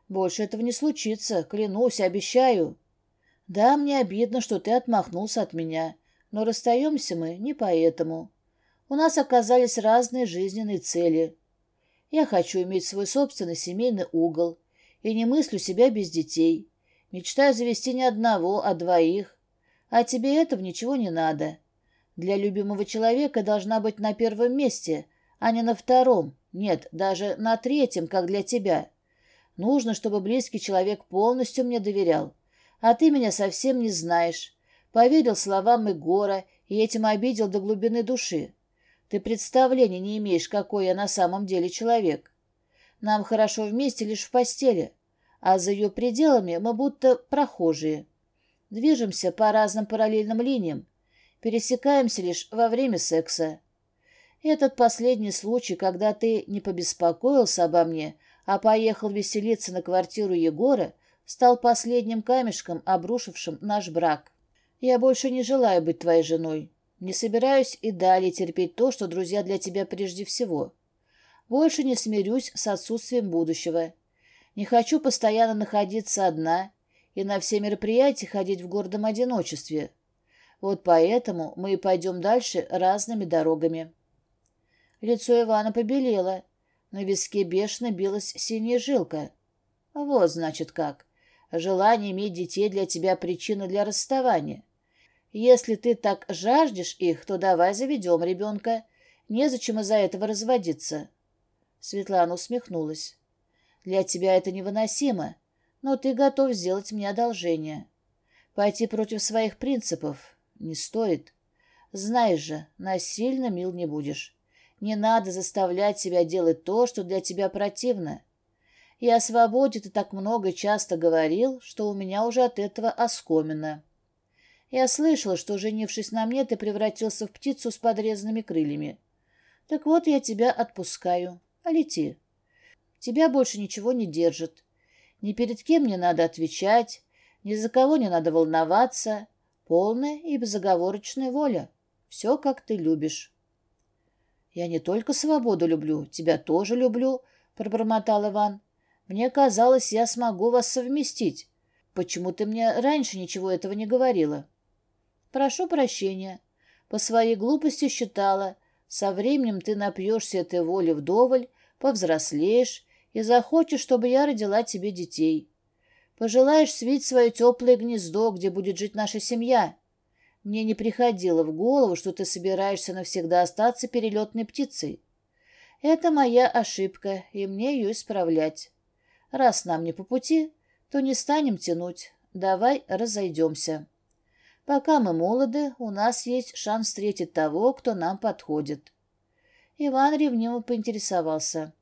Больше этого не случится, клянусь, обещаю. Да, мне обидно, что ты отмахнулся от меня, но расстаемся мы не поэтому. У нас оказались разные жизненные цели. Я хочу иметь свой собственный семейный угол и не мыслю себя без детей. Мечтаю завести не одного, а двоих. А тебе этого ничего не надо. Для любимого человека должна быть на первом месте, а не на втором, нет, даже на третьем, как для тебя». Нужно, чтобы близкий человек полностью мне доверял. А ты меня совсем не знаешь. Поверил словам Егора и этим обидел до глубины души. Ты представления не имеешь, какой я на самом деле человек. Нам хорошо вместе лишь в постели, а за ее пределами мы будто прохожие. Движемся по разным параллельным линиям, пересекаемся лишь во время секса. Этот последний случай, когда ты не побеспокоился обо мне, а поехал веселиться на квартиру Егора, стал последним камешком, обрушившим наш брак. Я больше не желаю быть твоей женой. Не собираюсь и далее терпеть то, что друзья для тебя прежде всего. Больше не смирюсь с отсутствием будущего. Не хочу постоянно находиться одна и на все мероприятия ходить в гордом одиночестве. Вот поэтому мы и пойдем дальше разными дорогами. Лицо Ивана побелело. На виске бешено билась синяя жилка. Вот, значит, как. Желание иметь детей для тебя причина для расставания. Если ты так жаждешь их, то давай заведем ребенка. Незачем из-за этого разводиться. Светлана усмехнулась. Для тебя это невыносимо, но ты готов сделать мне одолжение. Пойти против своих принципов не стоит. Знаешь же, насильно мил не будешь. Не надо заставлять себя делать то, что для тебя противно. Я о свободе ты так много часто говорил, что у меня уже от этого оскомина. Я слышала, что, женившись на мне, ты превратился в птицу с подрезанными крыльями. Так вот, я тебя отпускаю. А лети. Тебя больше ничего не держит. Ни перед кем не надо отвечать, ни за кого не надо волноваться. Полная и безоговорочная воля. Все, как ты любишь. «Я не только свободу люблю, тебя тоже люблю», — пробормотал Иван. «Мне казалось, я смогу вас совместить. Почему ты мне раньше ничего этого не говорила?» «Прошу прощения. По своей глупости считала. Со временем ты напьешься этой воли вдоволь, повзрослеешь и захочешь, чтобы я родила тебе детей. Пожелаешь свить свое теплое гнездо, где будет жить наша семья. Мне не приходило в голову, что ты собираешься навсегда остаться перелетной птицей. Это моя ошибка, и мне ее исправлять. Раз нам не по пути, то не станем тянуть. Давай разойдемся. Пока мы молоды, у нас есть шанс встретить того, кто нам подходит. Иван ревниво поинтересовался.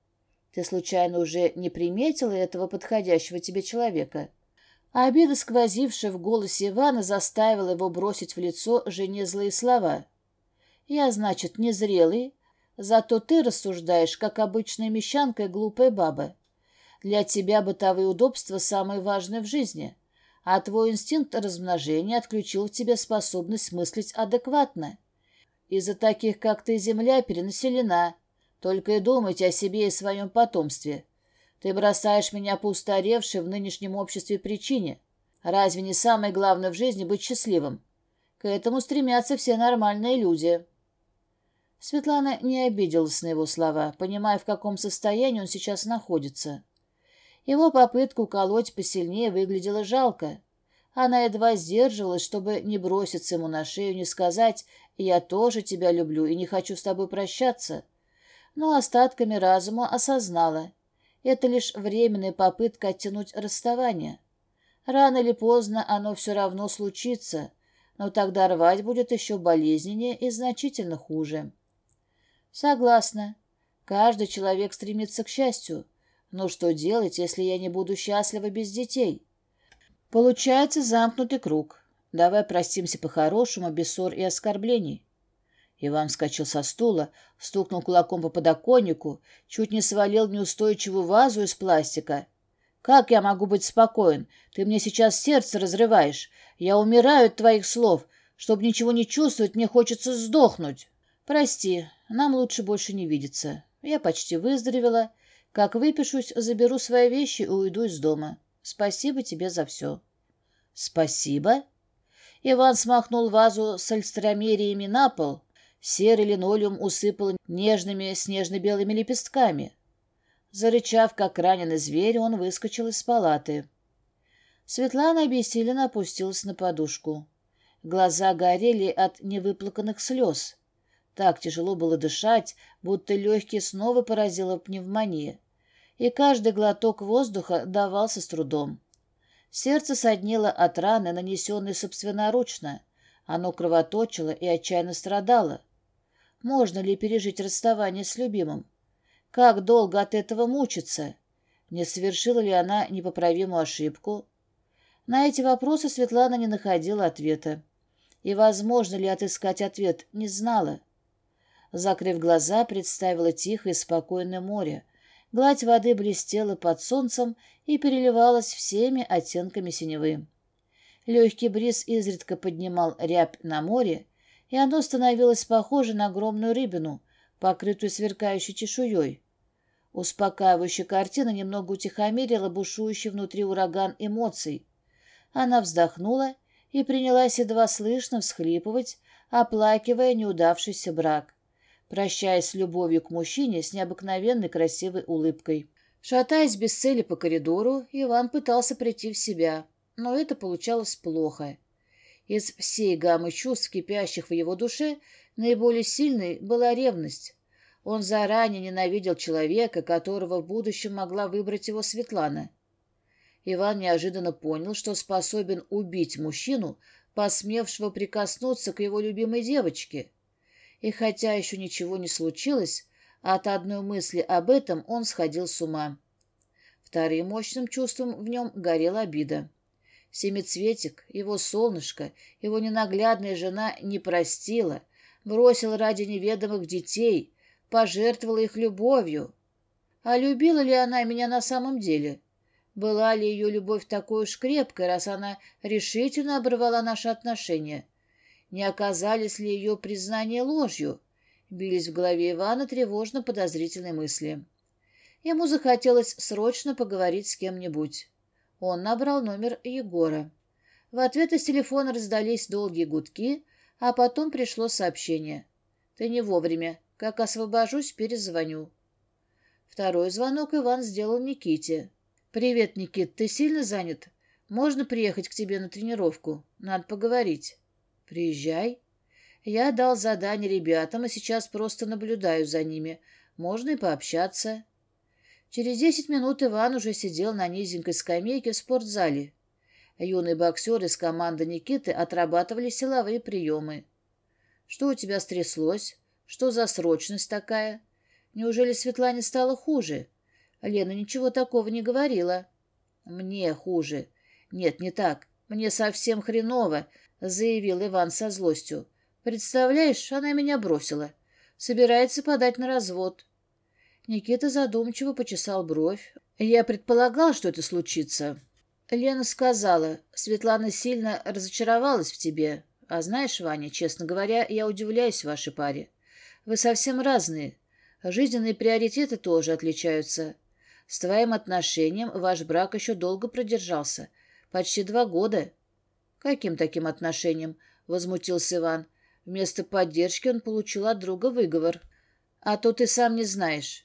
Ты случайно уже не приметила этого подходящего тебе человека? — Обида сквозившая в голосе Ивана, заставила его бросить в лицо жене злые слова. «Я, значит, незрелый, зато ты рассуждаешь, как обычная мещанка и глупая баба. Для тебя бытовые удобства самые важные в жизни, а твой инстинкт размножения отключил в тебе способность мыслить адекватно. Из-за таких, как ты, земля перенаселена. Только и думайте о себе и своем потомстве. Ты бросаешь меня поустаревшей в нынешнем обществе причине. Разве не самое главное в жизни быть счастливым? К этому стремятся все нормальные люди». Светлана не обиделась на его слова, понимая, в каком состоянии он сейчас находится. Его попытку колоть посильнее выглядела жалко. Она едва сдерживалась, чтобы не броситься ему на шею, не сказать «я тоже тебя люблю и не хочу с тобой прощаться». Но остатками разума осознала – это лишь временная попытка оттянуть расставание. Рано или поздно оно все равно случится, но тогда рвать будет еще болезненнее и значительно хуже. Согласна. Каждый человек стремится к счастью. Но что делать, если я не буду счастлива без детей? Получается замкнутый круг. Давай простимся по-хорошему, без ссор и оскорблений. Иван вскочил со стула, стукнул кулаком по подоконнику, чуть не свалил неустойчивую вазу из пластика. «Как я могу быть спокоен? Ты мне сейчас сердце разрываешь. Я умираю от твоих слов. Чтобы ничего не чувствовать, мне хочется сдохнуть». «Прости, нам лучше больше не видеться. Я почти выздоровела. Как выпишусь, заберу свои вещи и уйду из дома. Спасибо тебе за все». «Спасибо?» Иван смахнул вазу с альстромериями на пол, Серый линолеум усыпал нежными снежно-белыми лепестками. Зарычав, как раненый зверь, он выскочил из палаты. Светлана обессиленно опустилась на подушку. Глаза горели от невыплаканных слез. Так тяжело было дышать, будто легкие снова поразила пневмония. И каждый глоток воздуха давался с трудом. Сердце соднило от раны, нанесенной собственноручно. Оно кровоточило и отчаянно страдало. Можно ли пережить расставание с любимым? Как долго от этого мучиться? Не совершила ли она непоправимую ошибку? На эти вопросы Светлана не находила ответа. И возможно ли отыскать ответ, не знала. Закрыв глаза, представила тихое и спокойное море. Гладь воды блестела под солнцем и переливалась всеми оттенками синевы. Легкий бриз изредка поднимал рябь на море, и оно становилось похоже на огромную рыбину, покрытую сверкающей чешуей. Успокаивающая картина немного утихомирила бушующий внутри ураган эмоций. Она вздохнула и принялась едва слышно всхлипывать, оплакивая неудавшийся брак, прощаясь с любовью к мужчине с необыкновенной красивой улыбкой. Шатаясь без цели по коридору, Иван пытался прийти в себя, но это получалось плохо. Из всей гаммы чувств, кипящих в его душе, наиболее сильной была ревность. Он заранее ненавидел человека, которого в будущем могла выбрать его Светлана. Иван неожиданно понял, что способен убить мужчину, посмевшего прикоснуться к его любимой девочке. И хотя еще ничего не случилось, от одной мысли об этом он сходил с ума. Вторым мощным чувством в нем горела обида. Семицветик, его солнышко, его ненаглядная жена не простила, бросила ради неведомых детей, пожертвовала их любовью. А любила ли она меня на самом деле? Была ли ее любовь такой уж крепкой, раз она решительно оборвала наши отношения? Не оказались ли ее признания ложью? Бились в голове Ивана тревожно подозрительные мысли. Ему захотелось срочно поговорить с кем-нибудь. Он набрал номер Егора. В ответ из телефона раздались долгие гудки, а потом пришло сообщение. «Ты не вовремя. Как освобожусь, перезвоню». Второй звонок Иван сделал Никите. «Привет, Никит, ты сильно занят? Можно приехать к тебе на тренировку? Надо поговорить». «Приезжай». «Я дал задание ребятам и сейчас просто наблюдаю за ними. Можно и пообщаться». Через десять минут Иван уже сидел на низенькой скамейке в спортзале. Юные боксеры из команды Никиты отрабатывали силовые приемы. «Что у тебя стряслось? Что за срочность такая? Неужели Светлане стало хуже?» Лена ничего такого не говорила. «Мне хуже. Нет, не так. Мне совсем хреново», — заявил Иван со злостью. «Представляешь, она меня бросила. Собирается подать на развод». Никита задумчиво почесал бровь. «Я предполагал, что это случится». Лена сказала, «Светлана сильно разочаровалась в тебе. А знаешь, Ваня, честно говоря, я удивляюсь вашей паре. Вы совсем разные. Жизненные приоритеты тоже отличаются. С твоим отношением ваш брак еще долго продержался. Почти два года». «Каким таким отношением?» — возмутился Иван. Вместо поддержки он получил от друга выговор. «А то ты сам не знаешь.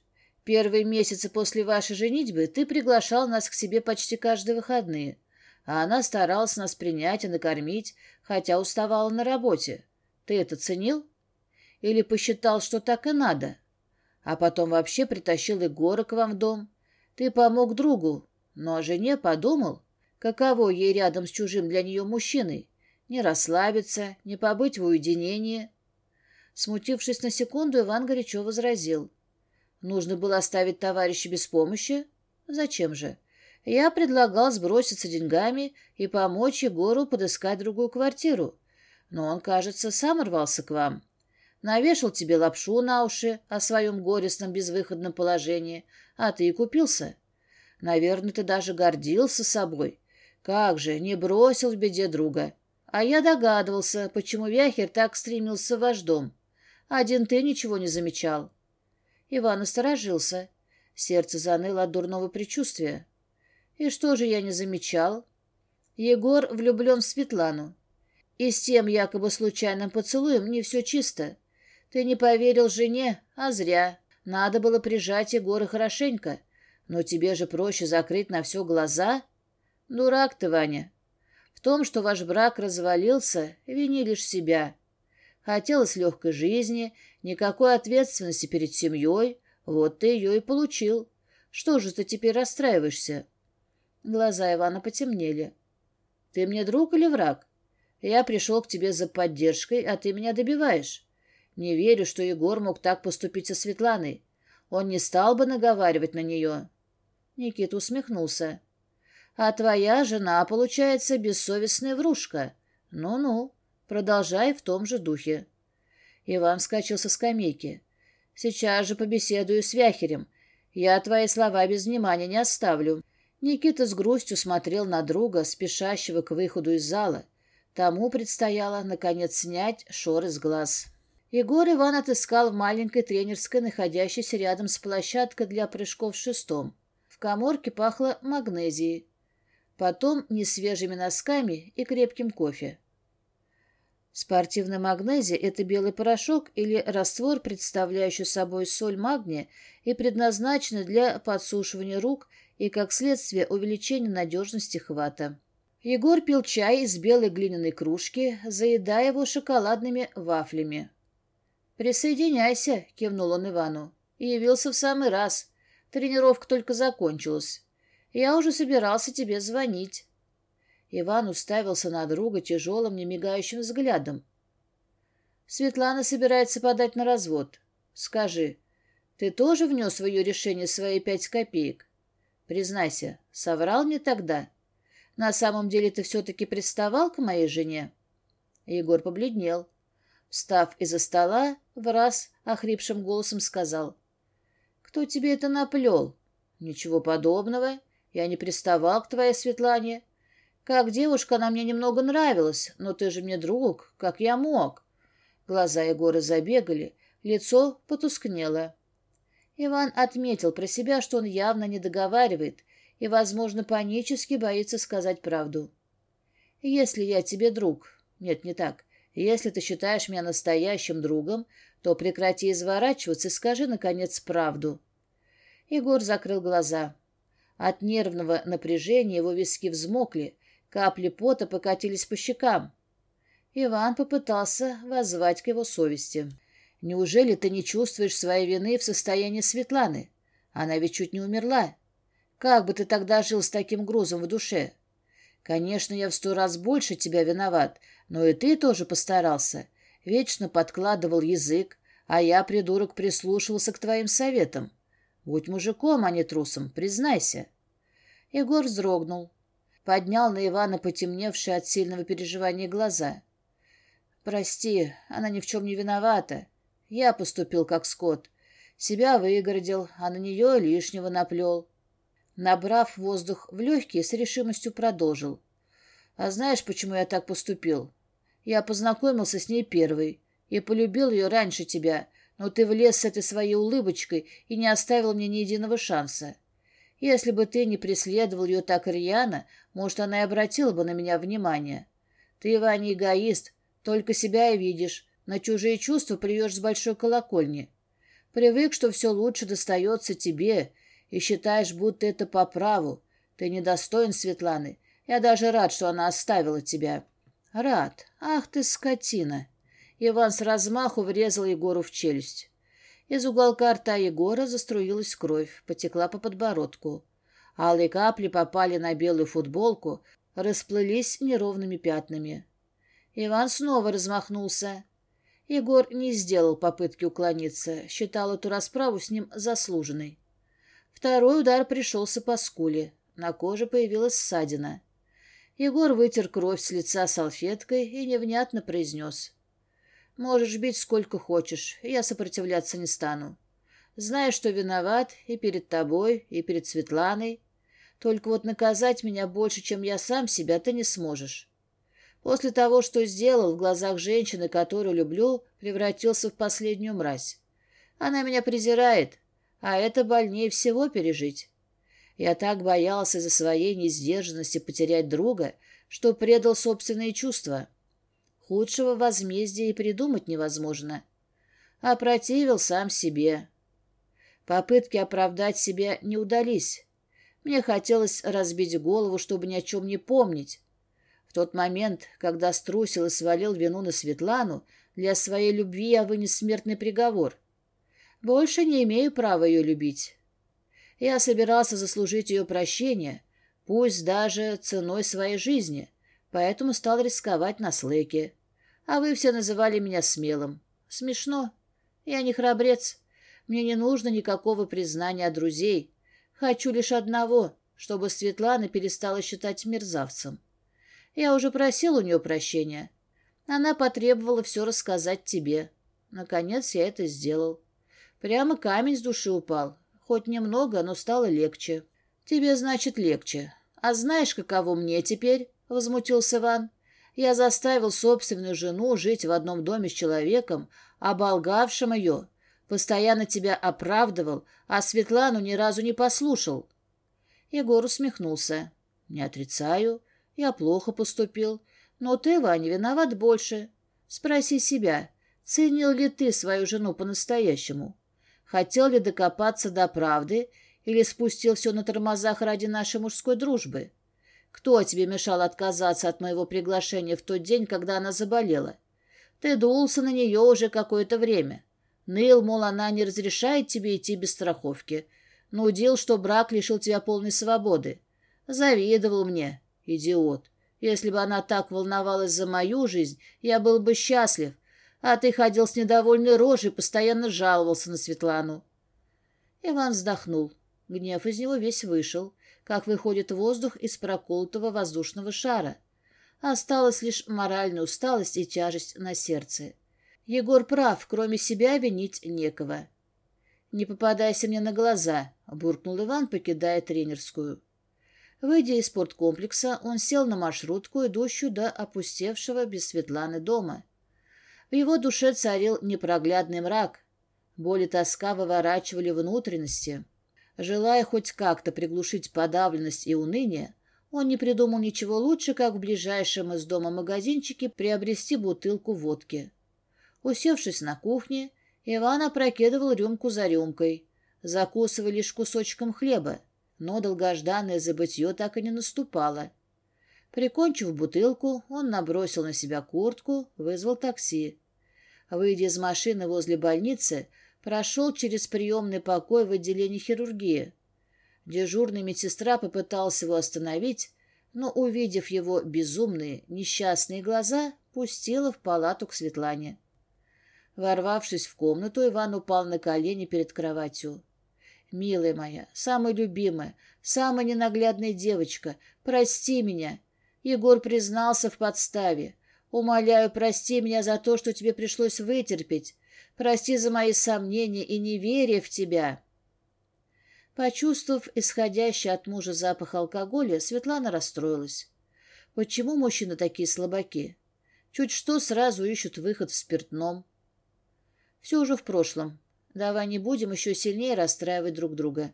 Первые месяцы после вашей женитьбы ты приглашал нас к себе почти каждые выходные, а она старалась нас принять и накормить, хотя уставала на работе. Ты это ценил? Или посчитал, что так и надо? А потом вообще притащил Егора к вам в дом. Ты помог другу, но о жене подумал, каково ей рядом с чужим для нее мужчиной. Не расслабиться, не побыть в уединении. Смутившись на секунду, Иван горячо возразил — Нужно было оставить товарища без помощи? Зачем же? Я предлагал сброситься деньгами и помочь Егору подыскать другую квартиру. Но он, кажется, сам рвался к вам. Навешал тебе лапшу на уши о своем горестном безвыходном положении, а ты и купился. Наверное, ты даже гордился собой. Как же, не бросил в беде друга. А я догадывался, почему Вяхер так стремился в ваш дом. Один ты ничего не замечал. Иван осторожился. Сердце заныло от дурного предчувствия. И что же я не замечал? Егор влюблен в Светлану. И с тем якобы случайным поцелуем не все чисто. Ты не поверил жене, а зря. Надо было прижать Егора хорошенько. Но тебе же проще закрыть на все глаза. Дурак ты, Ваня. В том, что ваш брак развалился, вини лишь себя. Хотелось легкой жизни, никакой ответственности перед семьей. Вот ты ее и получил. Что же ты теперь расстраиваешься?» Глаза Ивана потемнели. «Ты мне друг или враг? Я пришел к тебе за поддержкой, а ты меня добиваешь. Не верю, что Егор мог так поступить со Светланой. Он не стал бы наговаривать на нее». Никита усмехнулся. «А твоя жена, получается, бессовестная врушка. Ну-ну». Продолжай в том же духе. Иван вскочил со скамейки. «Сейчас же побеседую с Вяхерем. Я твои слова без внимания не оставлю». Никита с грустью смотрел на друга, спешащего к выходу из зала. Тому предстояло, наконец, снять шор из глаз. Егор Иван отыскал в маленькой тренерской, находящейся рядом с площадкой для прыжков шестом. В коморке пахло магнезией. Потом несвежими носками и крепким кофе. С спортивном магнезе это белый порошок или раствор, представляющий собой соль магния и предназначенный для подсушивания рук и, как следствие, увеличения надежности хвата. Егор пил чай из белой глиняной кружки, заедая его шоколадными вафлями. «Присоединяйся», — кивнул он Ивану. И явился в самый раз. Тренировка только закончилась. «Я уже собирался тебе звонить». Иван уставился на друга тяжелым, немигающим взглядом. «Светлана собирается подать на развод. Скажи, ты тоже внес в ее решение свои пять копеек? Признайся, соврал мне тогда? На самом деле ты все-таки приставал к моей жене?» Егор побледнел. Встав из-за стола, в раз охрипшим голосом сказал. «Кто тебе это наплел?» «Ничего подобного. Я не приставал к твоей Светлане как девушка она мне немного нравилась, но ты же мне друг, как я мог?» Глаза Егора забегали, лицо потускнело. Иван отметил про себя, что он явно не договаривает и, возможно, панически боится сказать правду. «Если я тебе друг...» «Нет, не так. Если ты считаешь меня настоящим другом, то прекрати изворачиваться и скажи, наконец, правду». Егор закрыл глаза. От нервного напряжения его виски взмокли, Капли пота покатились по щекам. Иван попытался воззвать к его совести. «Неужели ты не чувствуешь своей вины в состоянии Светланы? Она ведь чуть не умерла. Как бы ты тогда жил с таким грузом в душе? Конечно, я в сто раз больше тебя виноват, но и ты тоже постарался. Вечно подкладывал язык, а я, придурок, прислушивался к твоим советам. Будь мужиком, а не трусом, признайся». Егор вздрогнул поднял на Ивана потемневшие от сильного переживания глаза. «Прости, она ни в чем не виновата. Я поступил как скот. Себя выгородил, а на нее лишнего наплел». Набрав воздух в легкие, с решимостью продолжил. «А знаешь, почему я так поступил? Я познакомился с ней первой и полюбил ее раньше тебя, но ты влез с этой своей улыбочкой и не оставил мне ни единого шанса. Если бы ты не преследовал ее так рьяно, может, она и обратила бы на меня внимание. Ты, Ваня, эгоист, только себя и видишь, на чужие чувства плюешь с большой колокольни. Привык, что все лучше достается тебе, и считаешь, будто это по праву. Ты недостоин Светланы. Я даже рад, что она оставила тебя. Рад. Ах ты, скотина!» Иван с размаху врезал Егору в челюсть. Из уголка рта Егора заструилась кровь, потекла по подбородку. Алые капли попали на белую футболку, расплылись неровными пятнами. Иван снова размахнулся. Егор не сделал попытки уклониться, считал эту расправу с ним заслуженной. Второй удар пришелся по скуле. На коже появилась ссадина. Егор вытер кровь с лица салфеткой и невнятно произнес — Можешь бить сколько хочешь, я сопротивляться не стану. Знаю, что виноват и перед тобой, и перед Светланой. Только вот наказать меня больше, чем я сам себя, ты не сможешь. После того, что сделал, в глазах женщины, которую люблю, превратился в последнюю мразь. Она меня презирает, а это больнее всего пережить. Я так боялся за своей несдержанности потерять друга, что предал собственные чувства». Худшего возмездия и придумать невозможно. Опротивил а сам себе. Попытки оправдать себя не удались. Мне хотелось разбить голову, чтобы ни о чем не помнить. В тот момент, когда струсил и свалил вину на Светлану, для своей любви я вынес смертный приговор. Больше не имею права ее любить. Я собирался заслужить ее прощение, пусть даже ценой своей жизни, поэтому стал рисковать на слэке. А вы все называли меня смелым. Смешно. Я не храбрец. Мне не нужно никакого признания от друзей. Хочу лишь одного, чтобы Светлана перестала считать мерзавцем. Я уже просил у нее прощения. Она потребовала все рассказать тебе. Наконец я это сделал. Прямо камень с души упал. Хоть немного, но стало легче. Тебе, значит, легче. А знаешь, каково мне теперь? — возмутился Ван. Я заставил собственную жену жить в одном доме с человеком, оболгавшим ее, постоянно тебя оправдывал, а Светлану ни разу не послушал. Егор усмехнулся. «Не отрицаю, я плохо поступил, но ты, Ваня, виноват больше. Спроси себя, ценил ли ты свою жену по-настоящему? Хотел ли докопаться до правды или спустил все на тормозах ради нашей мужской дружбы?» Кто тебе мешал отказаться от моего приглашения в тот день, когда она заболела? Ты дулся на нее уже какое-то время. Ныл, мол, она не разрешает тебе идти без страховки. Нудил, что брак лишил тебя полной свободы. Завидовал мне, идиот. Если бы она так волновалась за мою жизнь, я был бы счастлив. А ты ходил с недовольной рожей и постоянно жаловался на Светлану. Иван вздохнул. Гнев из него весь вышел как выходит воздух из проколотого воздушного шара. Осталась лишь моральная усталость и тяжесть на сердце. Егор прав, кроме себя винить некого. «Не попадайся мне на глаза», — буркнул Иван, покидая тренерскую. Выйдя из спорткомплекса, он сел на маршрутку, идущую до опустевшего без Светланы дома. В его душе царил непроглядный мрак. Боли тоска выворачивали внутренности. Желая хоть как-то приглушить подавленность и уныние, он не придумал ничего лучше, как в ближайшем из дома магазинчике приобрести бутылку водки. Усевшись на кухне, Иван опрокидывал рюмку за рюмкой, закусывая лишь кусочком хлеба, но долгожданное забытье так и не наступало. Прикончив бутылку, он набросил на себя куртку, вызвал такси. Выйдя из машины возле больницы, прошел через приемный покой в отделении хирургии. Дежурная медсестра попыталась его остановить, но, увидев его безумные, несчастные глаза, пустила в палату к Светлане. Ворвавшись в комнату, Иван упал на колени перед кроватью. «Милая моя, самая любимая, самая ненаглядная девочка, прости меня!» Егор признался в подставе. «Умоляю, прости меня за то, что тебе пришлось вытерпеть. Прости за мои сомнения и неверие в тебя». Почувствовав исходящий от мужа запах алкоголя, Светлана расстроилась. Почему мужчины такие слабаки? Чуть что сразу ищут выход в спиртном. Все уже в прошлом. Давай не будем еще сильнее расстраивать друг друга.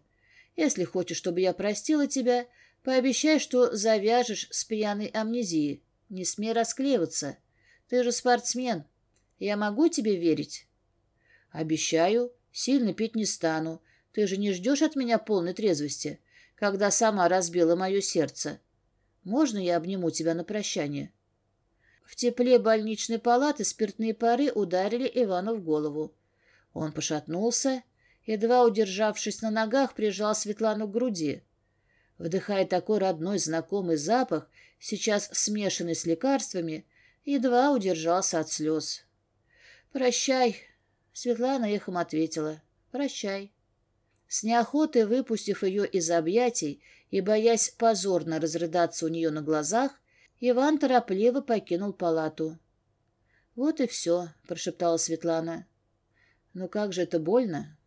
Если хочешь, чтобы я простила тебя, пообещай, что завяжешь с пьяной амнезией. Не смей расклеиваться. Ты же спортсмен. Я могу тебе верить?» Обещаю, сильно пить не стану. Ты же не ждешь от меня полной трезвости, когда сама разбила мое сердце. Можно я обниму тебя на прощание?» В тепле больничной палаты спиртные пары ударили Ивану в голову. Он пошатнулся, едва удержавшись на ногах, прижал Светлану к груди. Вдыхая такой родной знакомый запах, сейчас смешанный с лекарствами, едва удержался от слез. «Прощай», Светлана эхом ответила «Прощай». С неохотой выпустив ее из объятий и боясь позорно разрыдаться у нее на глазах, Иван торопливо покинул палату. «Вот и все», — прошептала Светлана. Но «Ну как же это больно!»